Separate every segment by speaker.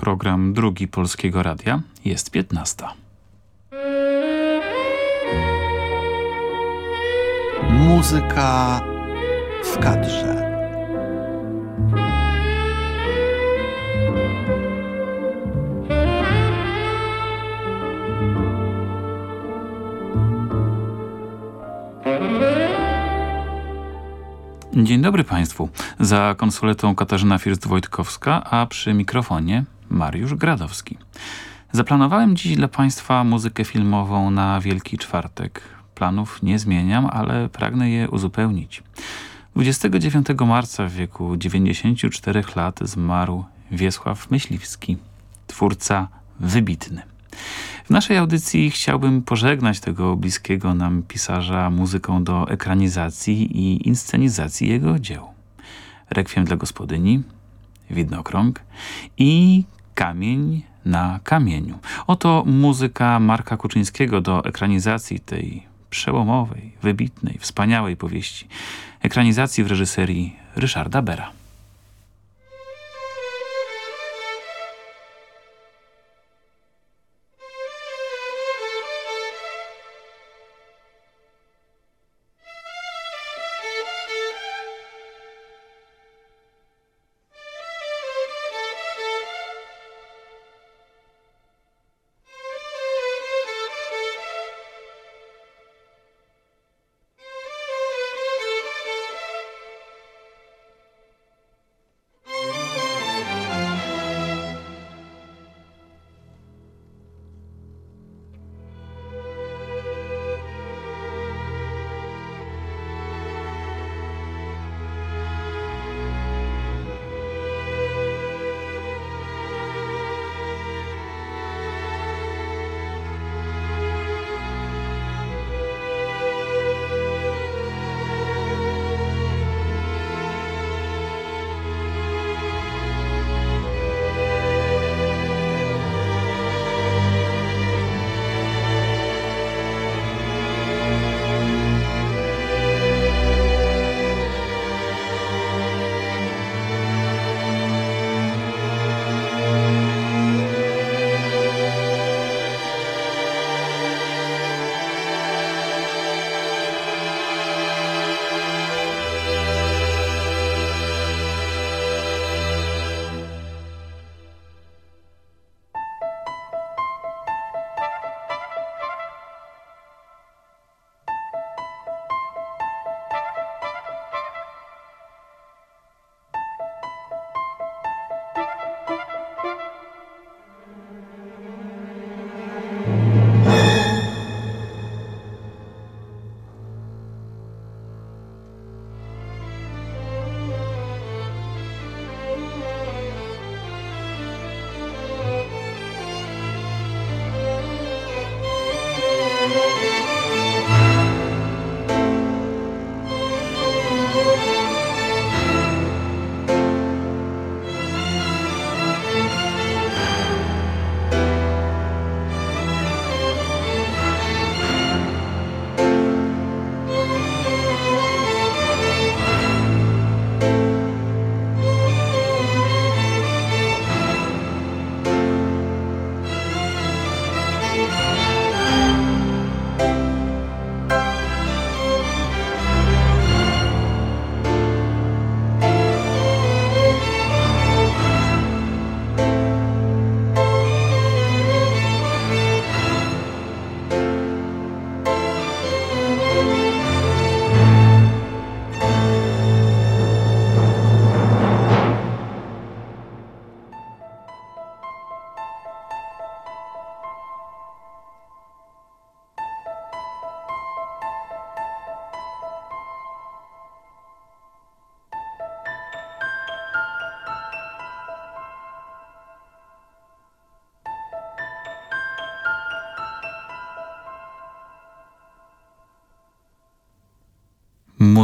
Speaker 1: Program drugi Polskiego Radia jest 15.
Speaker 2: Muzyka w kadrze.
Speaker 1: Dzień dobry Państwu. Za konsoletą Katarzyna First-Wojtkowska, a przy mikrofonie Mariusz Gradowski. Zaplanowałem dziś dla Państwa muzykę filmową na Wielki Czwartek. Planów nie zmieniam, ale pragnę je uzupełnić. 29 marca w wieku 94 lat zmarł Wiesław Myśliwski, twórca wybitny. W naszej audycji chciałbym pożegnać tego bliskiego nam pisarza muzyką do ekranizacji i inscenizacji jego dzieł. Rekwiem dla gospodyni, Widnokrąg i Kamień na kamieniu. Oto muzyka Marka Kuczyńskiego do ekranizacji tej przełomowej, wybitnej, wspaniałej powieści. Ekranizacji w reżyserii Ryszarda Bera.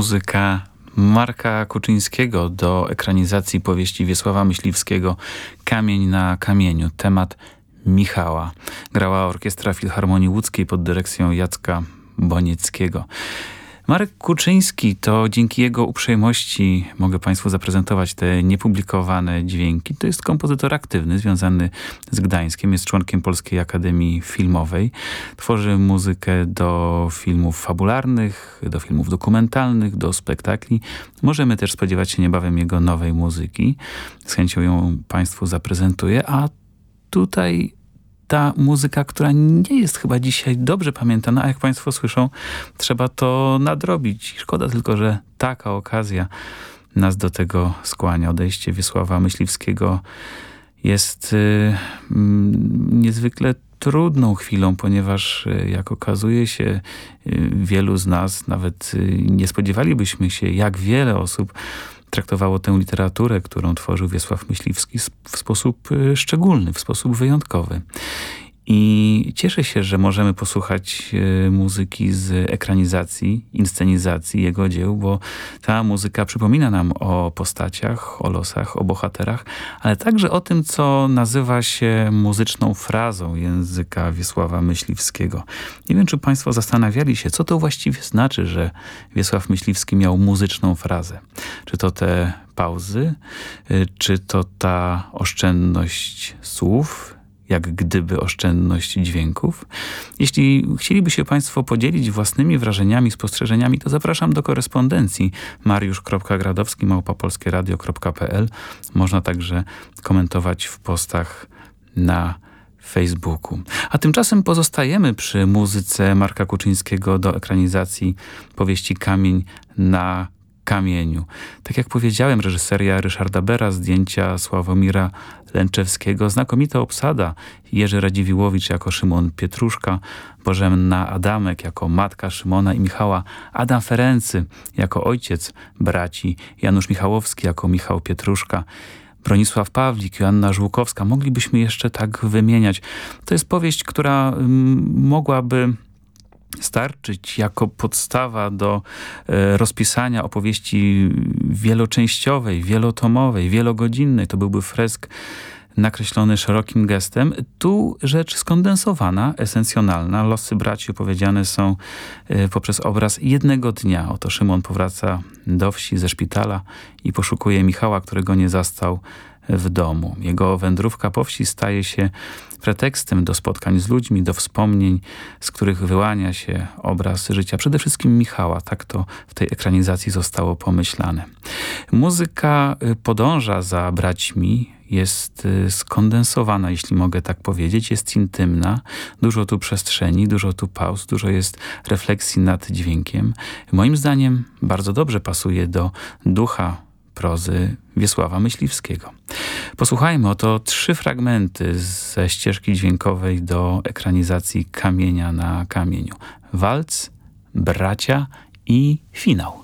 Speaker 1: Muzyka Marka Kuczyńskiego do ekranizacji powieści Wiesława Myśliwskiego Kamień na kamieniu, temat Michała. Grała Orkiestra Filharmonii Łódzkiej pod dyrekcją Jacka Bonieckiego. Marek Kuczyński to dzięki jego uprzejmości mogę Państwu zaprezentować te niepublikowane dźwięki. To jest kompozytor aktywny, związany z Gdańskiem, jest członkiem Polskiej Akademii Filmowej. Tworzy muzykę do filmów fabularnych, do filmów dokumentalnych, do spektakli. Możemy też spodziewać się niebawem jego nowej muzyki. Z chęcią ją Państwu zaprezentuję, a tutaj ta muzyka, która nie jest chyba dzisiaj dobrze pamiętana, a jak Państwo słyszą, trzeba to nadrobić. Szkoda tylko, że taka okazja nas do tego skłania. Odejście Wiesława Myśliwskiego jest y, mm, niezwykle trudną chwilą, ponieważ y, jak okazuje się, y, wielu z nas nawet y, nie spodziewalibyśmy się, jak wiele osób traktowało tę literaturę, którą tworzył Wiesław Myśliwski w sposób y, szczególny, w sposób wyjątkowy. I cieszę się, że możemy posłuchać y, muzyki z ekranizacji, inscenizacji jego dzieł, bo ta muzyka przypomina nam o postaciach, o losach, o bohaterach, ale także o tym, co nazywa się muzyczną frazą języka Wiesława Myśliwskiego. Nie wiem, czy Państwo zastanawiali się, co to właściwie znaczy, że Wiesław Myśliwski miał muzyczną frazę. Czy to te pauzy, y, czy to ta oszczędność słów, jak gdyby oszczędność dźwięków. Jeśli chcieliby się Państwo podzielić własnymi wrażeniami, spostrzeżeniami, to zapraszam do korespondencji mariusz.gradowski małpapolskieradio.pl Można także komentować w postach na Facebooku. A tymczasem pozostajemy przy muzyce Marka Kuczyńskiego do ekranizacji powieści Kamień na kamieniu. Tak jak powiedziałem, reżyseria Ryszarda Bera, zdjęcia Sławomira Lęczewskiego, znakomita obsada Jerzy Radziwiłowicz jako Szymon Pietruszka, Bożenna Adamek jako matka Szymona i Michała, Adam Ferency jako ojciec braci, Janusz Michałowski jako Michał Pietruszka, Bronisław Pawlik, Joanna Żłukowska. Moglibyśmy jeszcze tak wymieniać. To jest powieść, która mm, mogłaby starczyć jako podstawa do e, rozpisania opowieści wieloczęściowej, wielotomowej, wielogodzinnej. To byłby fresk nakreślony szerokim gestem. Tu rzecz skondensowana, esencjonalna. Losy braci opowiedziane są e, poprzez obraz jednego dnia. Oto Szymon powraca do wsi ze szpitala i poszukuje Michała, którego nie zastał w domu. Jego wędrówka po wsi staje się pretekstem do spotkań z ludźmi, do wspomnień, z których wyłania się obraz życia przede wszystkim Michała. Tak to w tej ekranizacji zostało pomyślane. Muzyka y, podąża za braćmi, jest y, skondensowana, jeśli mogę tak powiedzieć, jest intymna, dużo tu przestrzeni, dużo tu pauz, dużo jest refleksji nad dźwiękiem. Moim zdaniem bardzo dobrze pasuje do ducha prozy Wiesława Myśliwskiego. Posłuchajmy oto trzy fragmenty ze ścieżki dźwiękowej do ekranizacji Kamienia na kamieniu. Walc, Bracia i finał.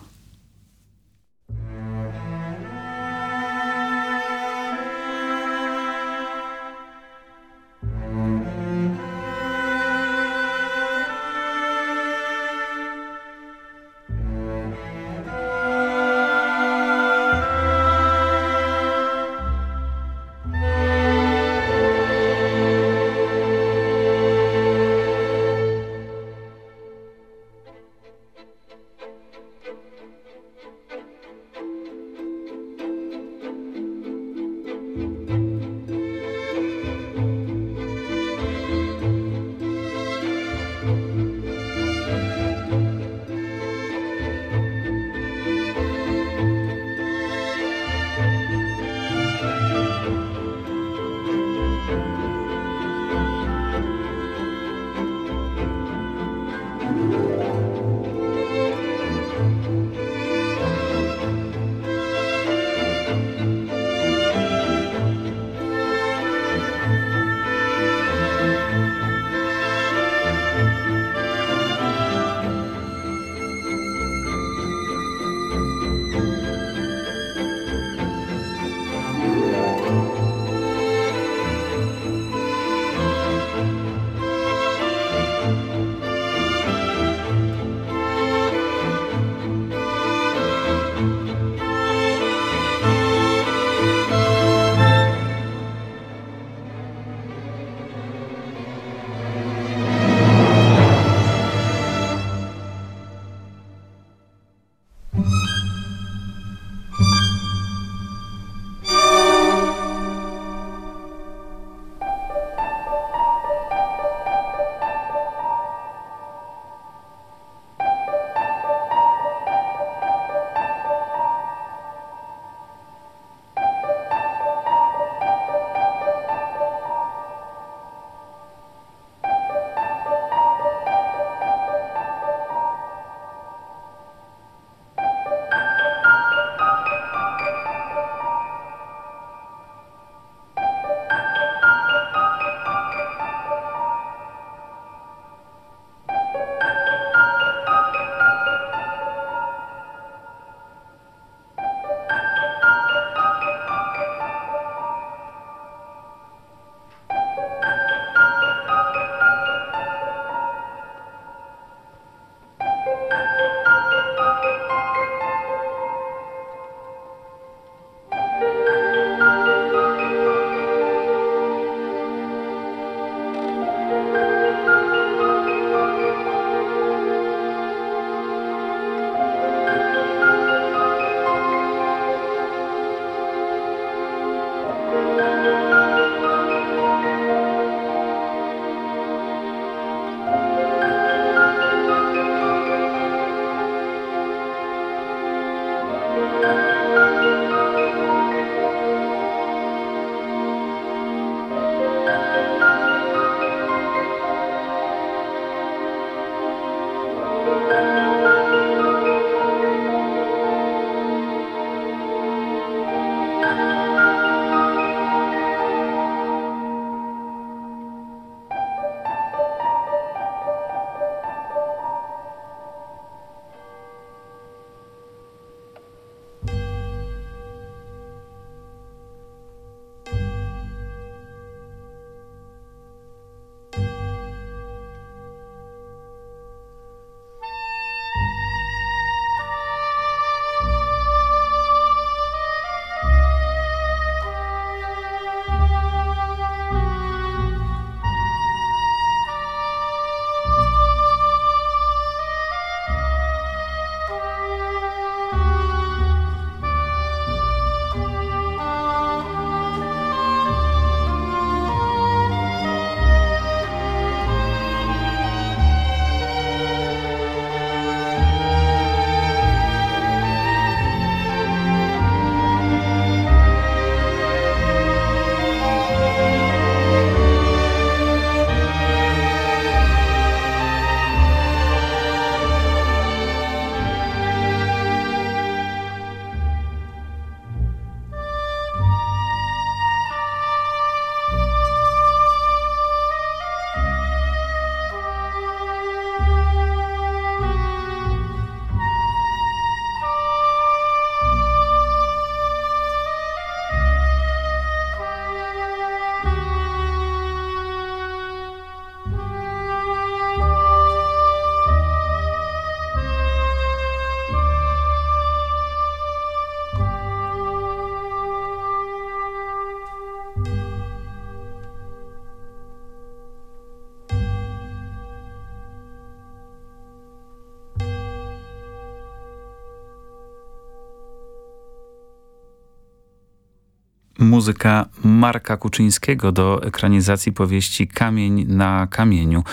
Speaker 1: Muzyka Marka Kuczyńskiego do ekranizacji powieści Kamień na kamieniu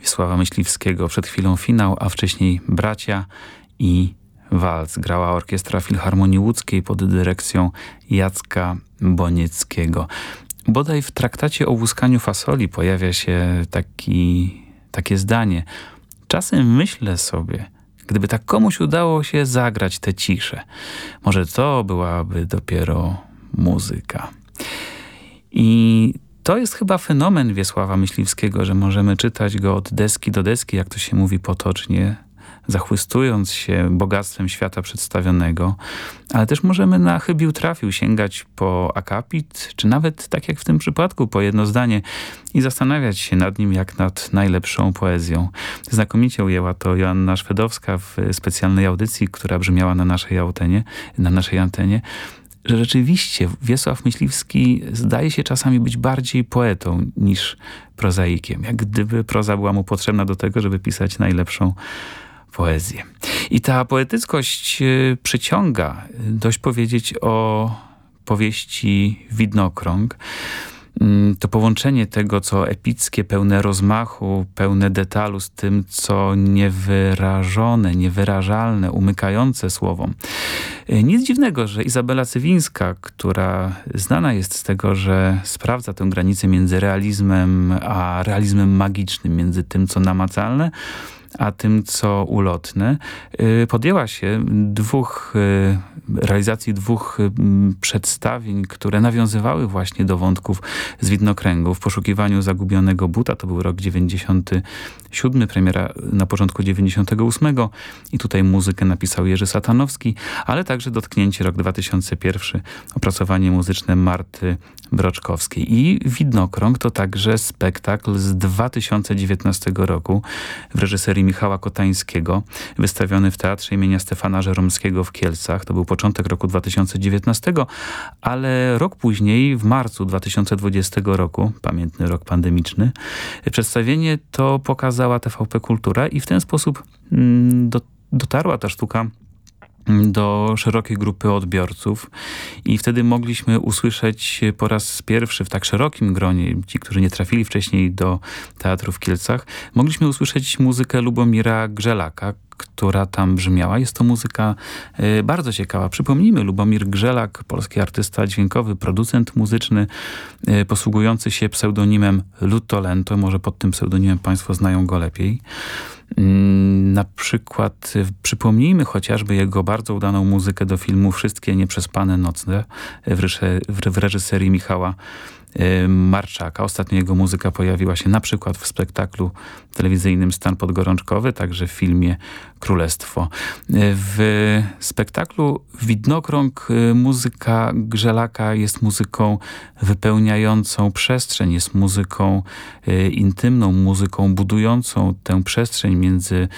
Speaker 1: Wiesława Myśliwskiego. Przed chwilą finał, a wcześniej Bracia i Walc. Grała Orkiestra Filharmonii Łódzkiej pod dyrekcją Jacka Bonieckiego. Bodaj w traktacie o łuskaniu fasoli pojawia się taki, takie zdanie. Czasem myślę sobie, gdyby tak komuś udało się zagrać tę ciszę, może to byłaby dopiero muzyka. I to jest chyba fenomen Wiesława Myśliwskiego, że możemy czytać go od deski do deski, jak to się mówi potocznie, zachwystując się bogactwem świata przedstawionego, ale też możemy na chybił trafił sięgać po akapit, czy nawet, tak jak w tym przypadku, po jedno zdanie i zastanawiać się nad nim jak nad najlepszą poezją. Znakomicie ujęła to Joanna Szwedowska w specjalnej audycji, która brzmiała na naszej antenie, na naszej antenie że rzeczywiście Wiesław Myśliwski zdaje się czasami być bardziej poetą niż prozaikiem. Jak gdyby proza była mu potrzebna do tego, żeby pisać najlepszą poezję. I ta poetyckość y, przyciąga, dość powiedzieć o powieści Widnokrąg. Mm, to połączenie tego, co epickie, pełne rozmachu, pełne detalu z tym, co niewyrażone, niewyrażalne, umykające słowom. Y, nic dziwnego, że Izabela Cywińska, która znana jest z tego, że sprawdza tę granicę między realizmem a realizmem magicznym, między tym, co namacalne, a tym, co ulotne. Y, podjęła się dwóch, y, realizacji dwóch y, przedstawień, które nawiązywały właśnie do wątków z widnokręgu. W poszukiwaniu zagubionego buta, to był rok 97, premiera na początku 98 i tutaj muzykę napisał Jerzy Satanowski, ale także dotknięcie rok 2001, opracowanie muzyczne Marty Broczkowskiej. I Widnokrąg to także spektakl z 2019 roku w reżyserii Michała Kotańskiego, wystawiony w Teatrze imienia Stefana Żeromskiego w Kielcach. To był początek roku 2019, ale rok później, w marcu 2020 roku, pamiętny rok pandemiczny, przedstawienie to pokazała TVP Kultura i w ten sposób mm, do, dotarła ta sztuka do szerokiej grupy odbiorców i wtedy mogliśmy usłyszeć po raz pierwszy w tak szerokim gronie, ci, którzy nie trafili wcześniej do teatru w Kielcach, mogliśmy usłyszeć muzykę Lubomira Grzelaka, która tam brzmiała. Jest to muzyka y, bardzo ciekawa. Przypomnijmy, Lubomir Grzelak, polski artysta dźwiękowy, producent muzyczny, y, posługujący się pseudonimem Lutolento. Może pod tym pseudonimem państwo znają go lepiej. Mm, na przykład y, przypomnijmy chociażby jego bardzo udaną muzykę do filmu Wszystkie Nieprzespane Nocne w reżyserii Michała Marczaka. Ostatnio jego muzyka pojawiła się na przykład w spektaklu telewizyjnym Stan Podgorączkowy, także w filmie Królestwo. Y, w spektaklu Widnokrąg y, muzyka Grzelaka jest muzyką wypełniającą przestrzeń, jest muzyką intymną, muzyką budującą tę przestrzeń między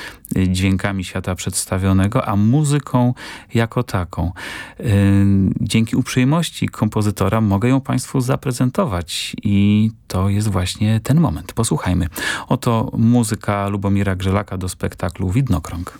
Speaker 1: dźwiękami świata przedstawionego, a muzyką jako taką. Dzięki uprzejmości kompozytora mogę ją Państwu zaprezentować i to jest właśnie ten moment. Posłuchajmy. Oto muzyka Lubomira Grzelaka do spektaklu Widnokrąg.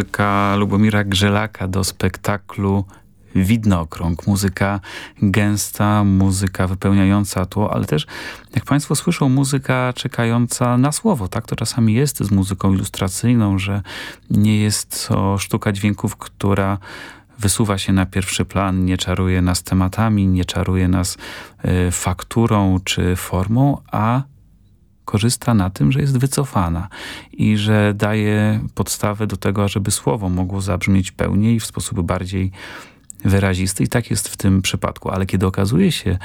Speaker 1: Muzyka Lubomira Grzelaka do spektaklu widnokrąg, muzyka gęsta, muzyka wypełniająca tło, ale też, jak Państwo słyszą, muzyka czekająca na słowo. Tak to czasami jest z muzyką ilustracyjną, że nie jest to sztuka dźwięków, która wysuwa się na pierwszy plan, nie czaruje nas tematami, nie czaruje nas y, fakturą czy formą, a korzysta na tym, że jest wycofana i że daje podstawę do tego, żeby słowo mogło zabrzmieć pełniej i w sposób bardziej wyrazisty i tak jest w tym przypadku, ale kiedy okazuje się,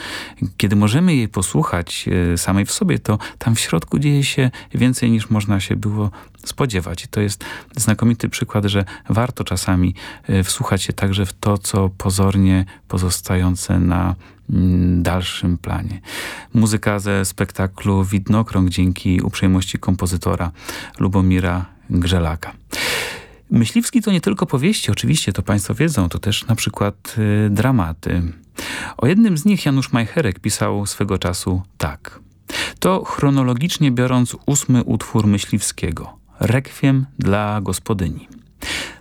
Speaker 1: kiedy możemy jej posłuchać e, samej w sobie, to tam w środku dzieje się więcej niż można się było spodziewać. I to jest znakomity przykład, że warto czasami e, wsłuchać się także w to, co pozornie pozostające na mm, dalszym planie. Muzyka ze spektaklu Widnokrąg dzięki uprzejmości kompozytora Lubomira Grzelaka. Myśliwski to nie tylko powieści, oczywiście to Państwo wiedzą, to też na przykład y, dramaty. O jednym z nich Janusz Majcherek pisał swego czasu tak. To chronologicznie biorąc ósmy utwór Myśliwskiego. Rekwiem dla gospodyni.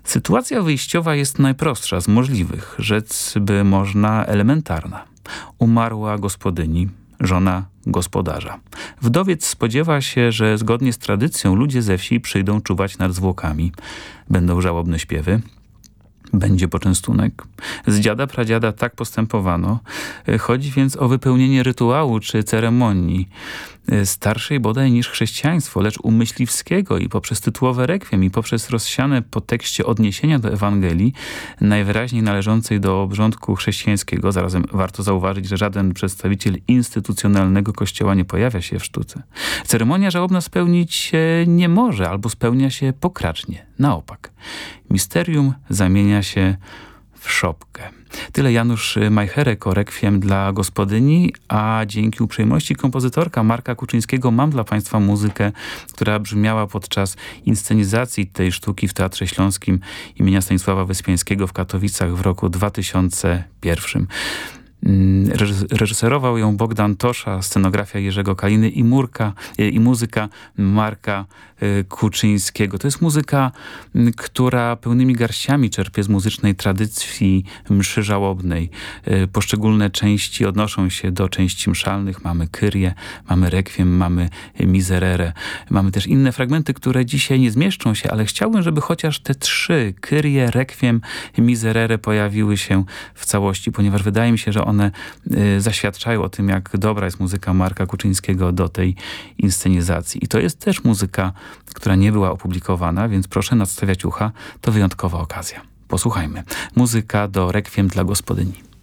Speaker 1: Sytuacja wyjściowa jest najprostsza z możliwych, rzec by można elementarna. Umarła gospodyni, żona gospodarza. Wdowiec spodziewa się, że zgodnie z tradycją ludzie ze wsi przyjdą czuwać nad zwłokami. Będą żałobne śpiewy, będzie poczęstunek. Z dziada pradziada tak postępowano. Chodzi więc o wypełnienie rytuału czy ceremonii. Y, starszej bodaj niż chrześcijaństwo, lecz u Myśliwskiego i poprzez tytułowe rekwiem i poprzez rozsiane po tekście odniesienia do Ewangelii, najwyraźniej należącej do obrządku chrześcijańskiego, zarazem warto zauważyć, że żaden przedstawiciel instytucjonalnego kościoła nie pojawia się w sztuce. Ceremonia żałobna spełnić się nie może albo spełnia się pokracznie, na opak. Misterium zamienia się w szopkę. Tyle Janusz Majcherek o rekwiem dla gospodyni, a dzięki uprzejmości kompozytorka Marka Kuczyńskiego mam dla Państwa muzykę, która brzmiała podczas inscenizacji tej sztuki w Teatrze Śląskim imienia Stanisława Wyspiańskiego w Katowicach w roku 2001. Mm, reżyserował ją Bogdan Tosza, scenografia Jerzego Kaliny i, murka, e, i muzyka Marka e, Kuczyńskiego. To jest muzyka, która pełnymi garściami czerpie z muzycznej tradycji mszy żałobnej. E, poszczególne części odnoszą się do części mszalnych. Mamy Kyrię, mamy Rekwiem, mamy Miserere. Mamy też inne fragmenty, które dzisiaj nie zmieszczą się, ale chciałbym, żeby chociaż te trzy, Kyrię, Rekwiem, Miserere pojawiły się w całości, ponieważ wydaje mi się, że one one y, zaświadczają o tym, jak dobra jest muzyka Marka Kuczyńskiego do tej inscenizacji. I to jest też muzyka, która nie była opublikowana, więc proszę nadstawiać ucha, to wyjątkowa okazja. Posłuchajmy. Muzyka do Rekwiem dla gospodyni.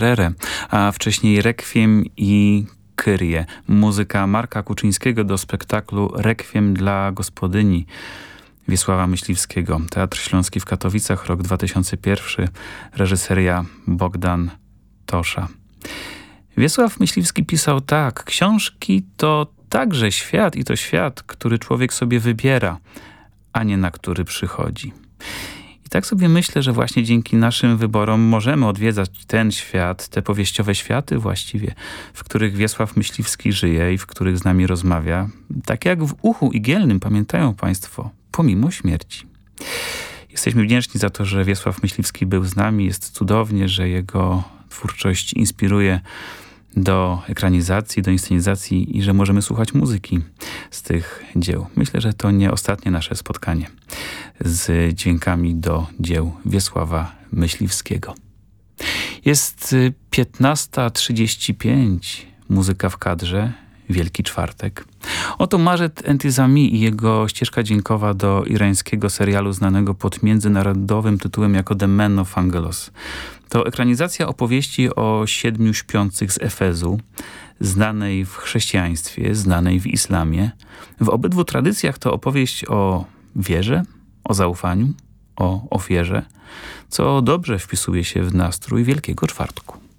Speaker 1: Miserere, a wcześniej Requiem i Kyrie. Muzyka Marka Kuczyńskiego do spektaklu Requiem dla gospodyni Wiesława Myśliwskiego. Teatr Śląski w Katowicach, rok 2001, reżyseria Bogdan Tosza. Wiesław Myśliwski pisał tak, książki to także świat i to świat, który człowiek sobie wybiera, a nie na który przychodzi. I tak sobie myślę, że właśnie dzięki naszym wyborom możemy odwiedzać ten świat, te powieściowe światy właściwie, w których Wiesław Myśliwski żyje i w których z nami rozmawia. Tak jak w Uchu Igielnym, pamiętają Państwo, pomimo śmierci. Jesteśmy wdzięczni za to, że Wiesław Myśliwski był z nami. Jest cudownie, że jego twórczość inspiruje do ekranizacji, do inscenizacji i że możemy słuchać muzyki z tych dzieł. Myślę, że to nie ostatnie nasze spotkanie z dźwiękami do dzieł Wiesława Myśliwskiego. Jest 15.35, muzyka w kadrze, Wielki Czwartek. Oto Marzet Entizami i jego ścieżka dźwiękowa do irańskiego serialu znanego pod międzynarodowym tytułem jako The Man of Angelos. To ekranizacja opowieści o siedmiu śpiących z Efezu, znanej w chrześcijaństwie, znanej w islamie. W obydwu tradycjach to opowieść o wierze, o zaufaniu, o ofierze, co dobrze wpisuje się w nastrój Wielkiego Czwartku.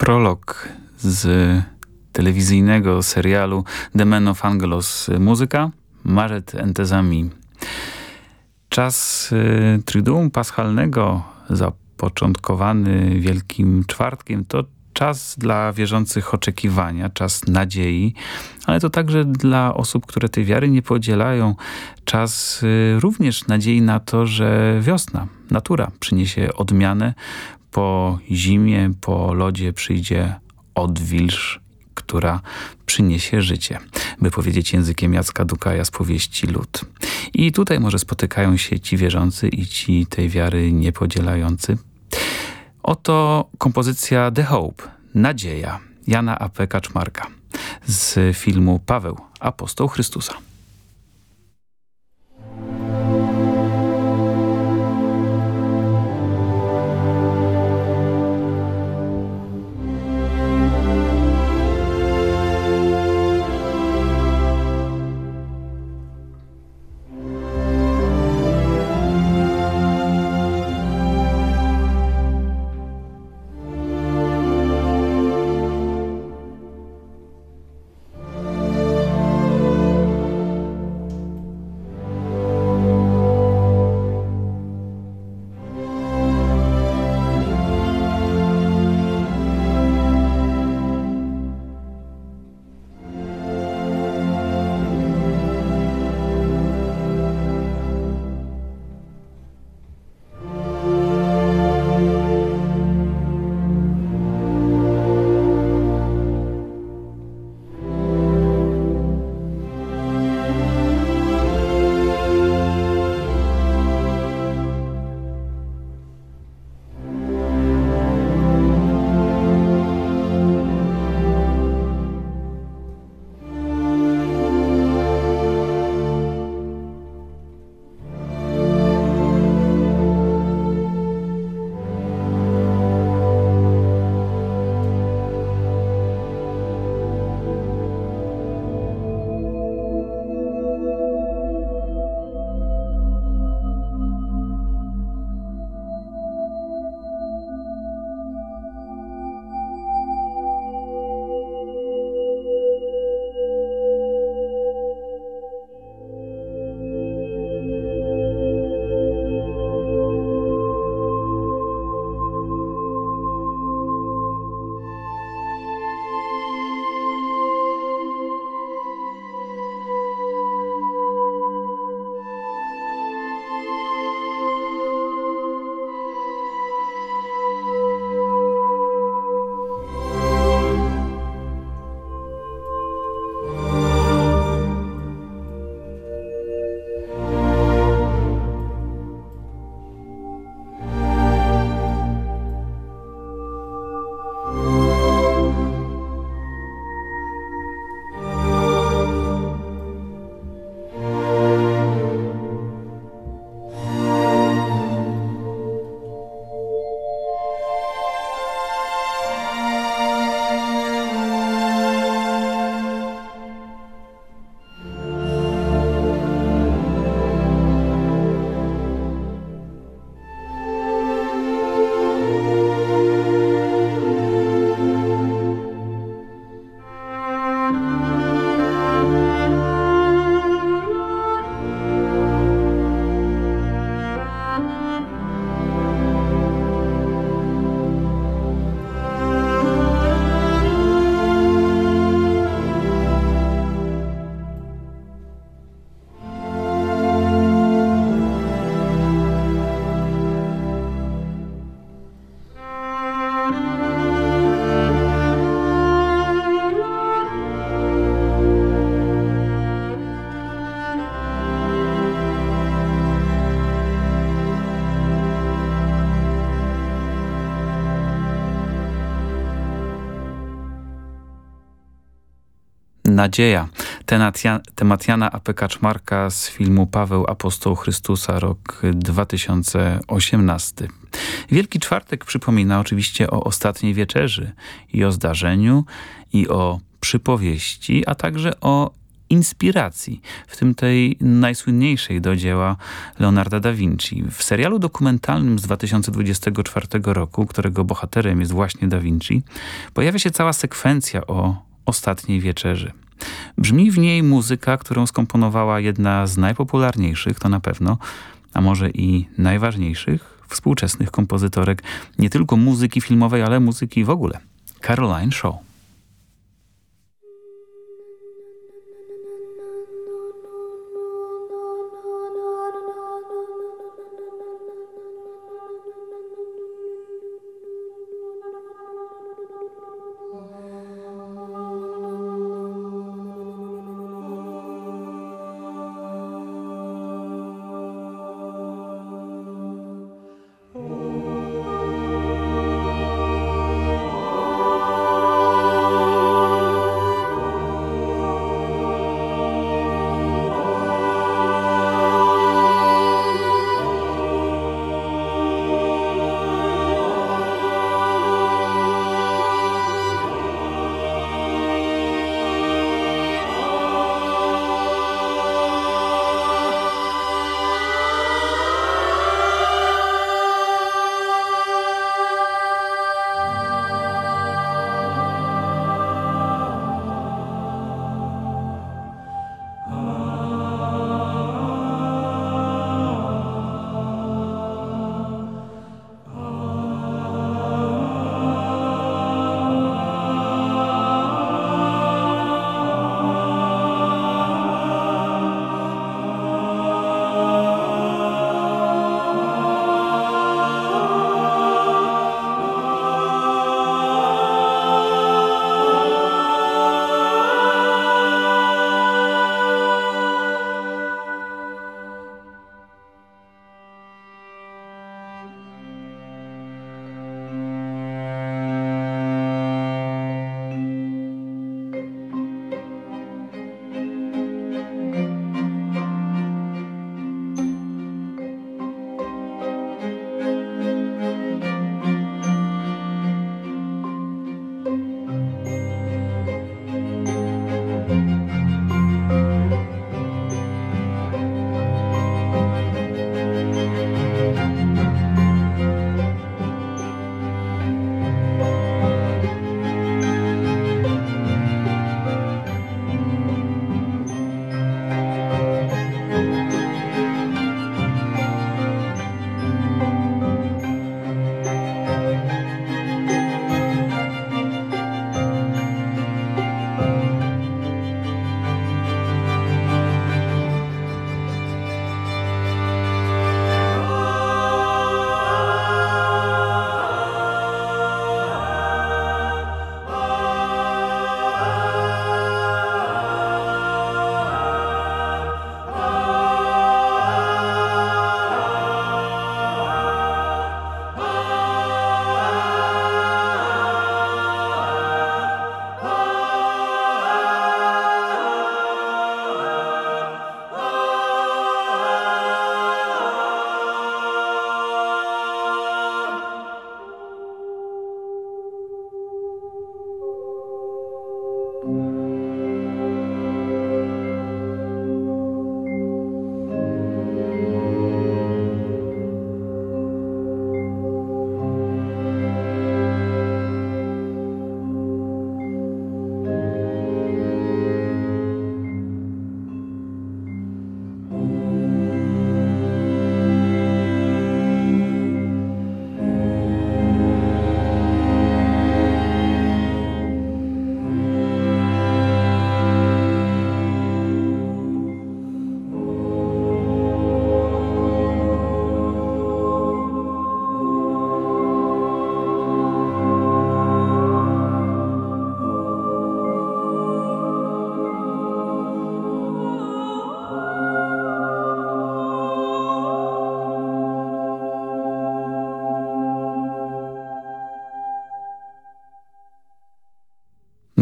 Speaker 1: Prolog z telewizyjnego serialu The Man of Angelos muzyka Marzet Entezami. Czas y, Triduum Paschalnego zapoczątkowany Wielkim Czwartkiem to czas dla wierzących oczekiwania, czas nadziei, ale to także dla osób, które tej wiary nie podzielają, czas y, również nadziei na to, że wiosna, natura przyniesie odmianę, po zimie, po lodzie przyjdzie odwilż, która przyniesie życie, by powiedzieć językiem Jacka Dukaja z powieści Lud. I tutaj może spotykają się ci wierzący i ci tej wiary niepodzielający. Oto kompozycja The Hope, Nadzieja, Jana A.P. Kaczmarka z filmu Paweł, apostoł Chrystusa. Nadzieja. Temat Jana A.P. Kaczmarka z filmu Paweł Apostoł Chrystusa, rok 2018. Wielki Czwartek przypomina oczywiście o ostatniej wieczerzy i o zdarzeniu, i o przypowieści, a także o inspiracji, w tym tej najsłynniejszej do dzieła Leonarda da Vinci. W serialu dokumentalnym z 2024 roku, którego bohaterem jest właśnie da Vinci, pojawia się cała sekwencja o ostatniej wieczerzy. Brzmi w niej muzyka, którą skomponowała jedna z najpopularniejszych, to na pewno, a może i najważniejszych współczesnych kompozytorek nie tylko muzyki filmowej, ale muzyki w ogóle. Caroline Shaw.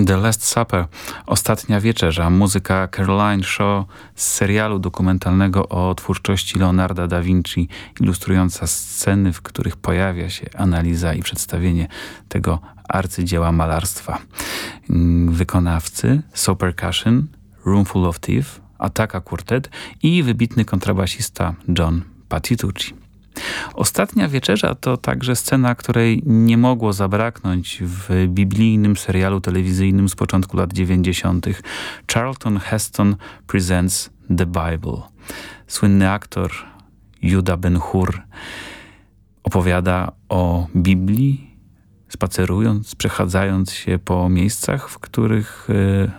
Speaker 1: The Last Supper, Ostatnia Wieczerza, muzyka Caroline Shaw z serialu dokumentalnego o twórczości Leonarda da Vinci, ilustrująca sceny, w których pojawia się analiza i przedstawienie tego arcydzieła malarstwa. Wykonawcy So Percussion, Roomful of Thief, Ataka Quartet i wybitny kontrabasista John Patitucci. Ostatnia wieczerza to także scena, której nie mogło zabraknąć w biblijnym serialu telewizyjnym z początku lat 90. Charlton Heston Presents the Bible. Słynny aktor Judah Ben-Hur opowiada o Biblii, spacerując, przechadzając się po miejscach, w których e,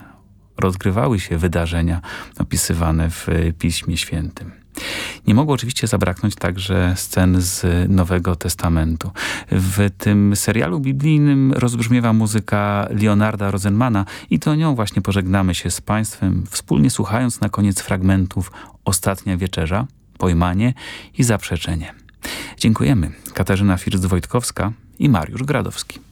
Speaker 1: rozgrywały się wydarzenia opisywane w Piśmie Świętym. Nie mogło oczywiście zabraknąć także scen z Nowego Testamentu. W tym serialu biblijnym rozbrzmiewa muzyka Leonarda Rosenmana i to nią właśnie pożegnamy się z Państwem, wspólnie słuchając na koniec fragmentów Ostatnia Wieczerza, Pojmanie i Zaprzeczenie. Dziękujemy. Katarzyna First-Wojtkowska i Mariusz Gradowski.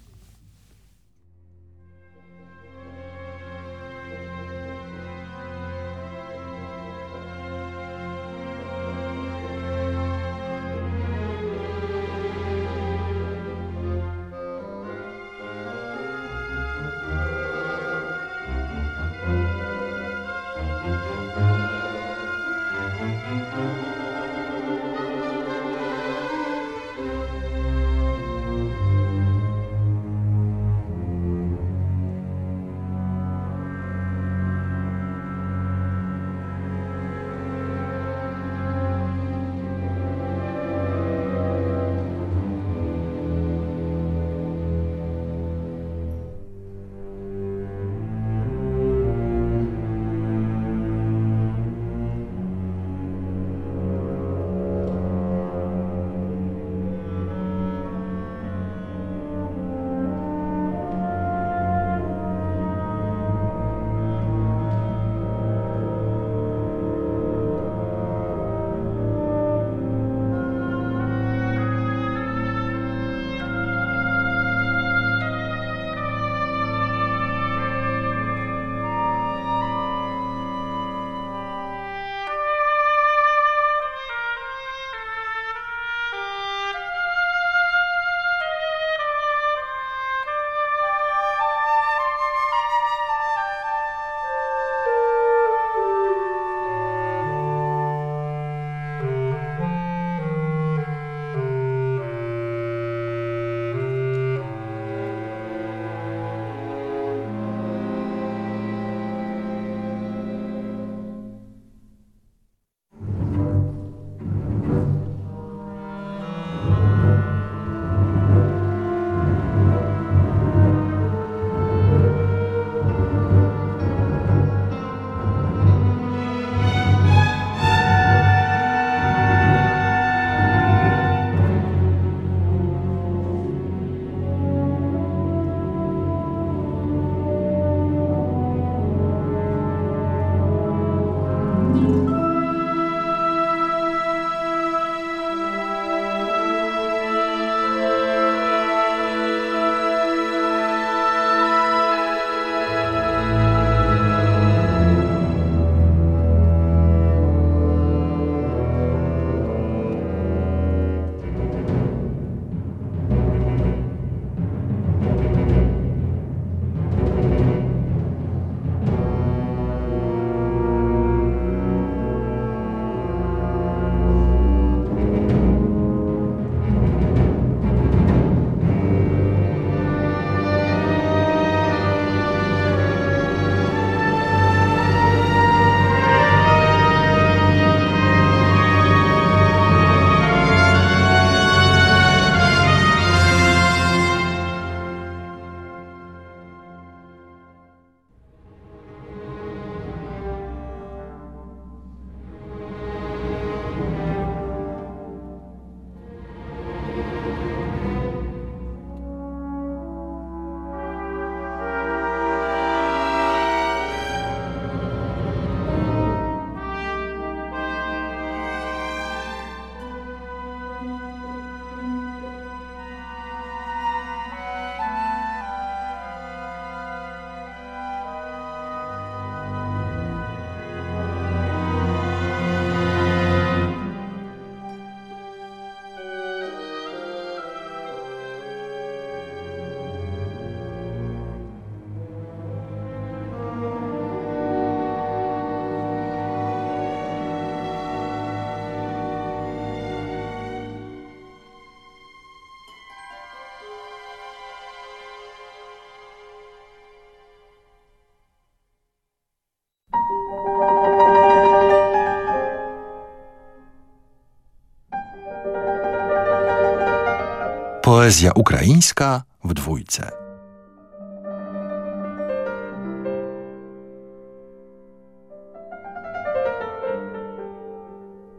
Speaker 2: Poezja ukraińska w dwójce.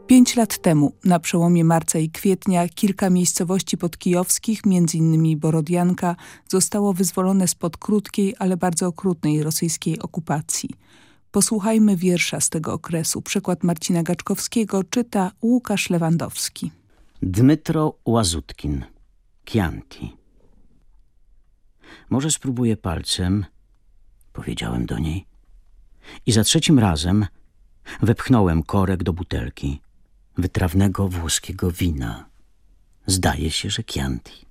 Speaker 3: Pięć lat temu, na przełomie marca i kwietnia, kilka miejscowości podkijowskich, m.in. Borodianka, zostało wyzwolone spod krótkiej, ale bardzo okrutnej rosyjskiej okupacji. Posłuchajmy wiersza z tego okresu. Przykład Marcina Gaczkowskiego czyta Łukasz Lewandowski.
Speaker 4: Dmytro Łazutkin, Chianti. Może spróbuję palcem, powiedziałem do niej. I za trzecim razem wepchnąłem korek do butelki wytrawnego włoskiego wina. Zdaje się, że Chianti.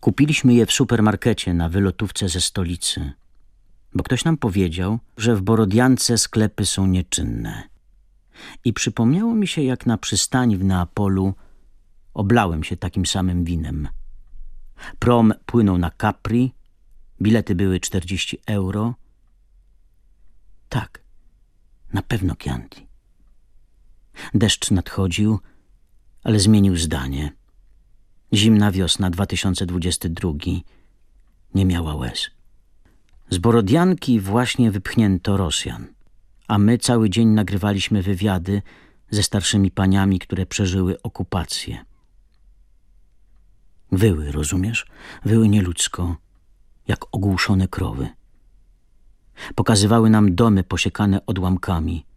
Speaker 4: Kupiliśmy je w supermarkecie na wylotówce ze stolicy, bo ktoś nam powiedział, że w Borodiance sklepy są nieczynne. I przypomniało mi się, jak na przystani w Neapolu oblałem się takim samym winem. Prom płynął na Capri, bilety były 40 euro. Tak, na pewno Chianti. Deszcz nadchodził, ale zmienił zdanie. Zimna wiosna 2022 nie miała łez. Z Borodianki właśnie wypchnięto Rosjan, a my cały dzień nagrywaliśmy wywiady ze starszymi paniami, które przeżyły okupację. Wyły, rozumiesz? Wyły nieludzko, jak ogłuszone krowy. Pokazywały nam domy posiekane odłamkami –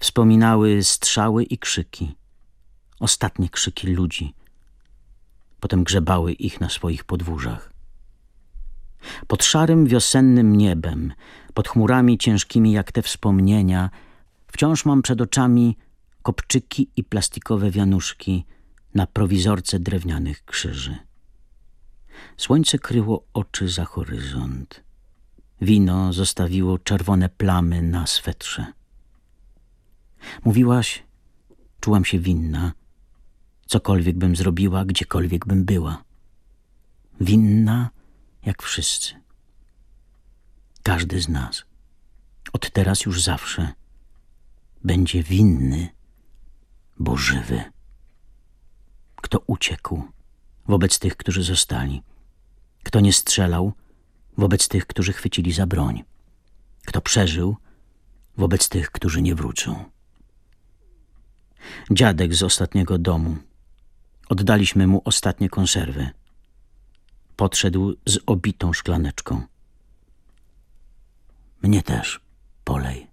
Speaker 4: Wspominały strzały i krzyki. Ostatnie krzyki ludzi. Potem grzebały ich na swoich podwórzach. Pod szarym wiosennym niebem, pod chmurami ciężkimi jak te wspomnienia, wciąż mam przed oczami kopczyki i plastikowe wianuszki na prowizorce drewnianych krzyży. Słońce kryło oczy za horyzont. Wino zostawiło czerwone plamy na swetrze. Mówiłaś, czułam się winna. Cokolwiek bym zrobiła, gdziekolwiek bym była. Winna jak wszyscy. Każdy z nas, od teraz już zawsze, będzie winny, bo żywy. Kto uciekł wobec tych, którzy zostali. Kto nie strzelał wobec tych, którzy chwycili za broń. Kto przeżył wobec tych, którzy nie wrócą. Dziadek z ostatniego domu. Oddaliśmy mu ostatnie konserwy. Podszedł z obitą szklaneczką. Mnie też polej.